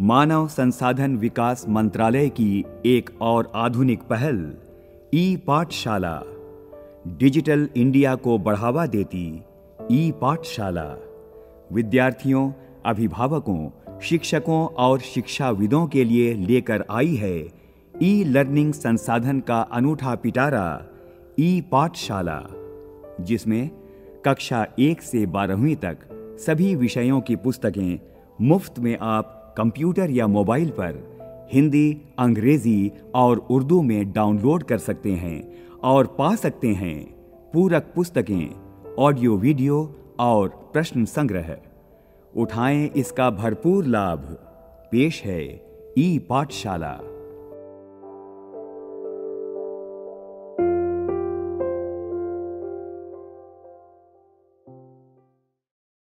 मानव संसाधन विकास मंत्रालय की एक और आधुनिक पहल ई पाठशाला डिजिटल इंडिया को बढ़ावा देती ई पाठशाला विद्यार्थियों, अभिभावकों, शिक्षकों और शिक्षाविदों के लिए लेकर आई है ई लर्निंग संसाधन का अनूठा पिटारा ई पाठशाला जिसमें कक्षा एक से बारहवीं तक सभी विषयों की पुस्तकें मुफ़्त में आप कंप्यूटर या मोबाइल पर हिंदी, अंग्रेज़ी और उर्दू में डाउनलोड कर सकते हैं और पा सकते हैं पूरक पुस्तकें, ऑडियो वीडियो और प्रश्न संग्रह। उठाएँ इसका भरपूर लाभ। पेश है ई पाठशाला।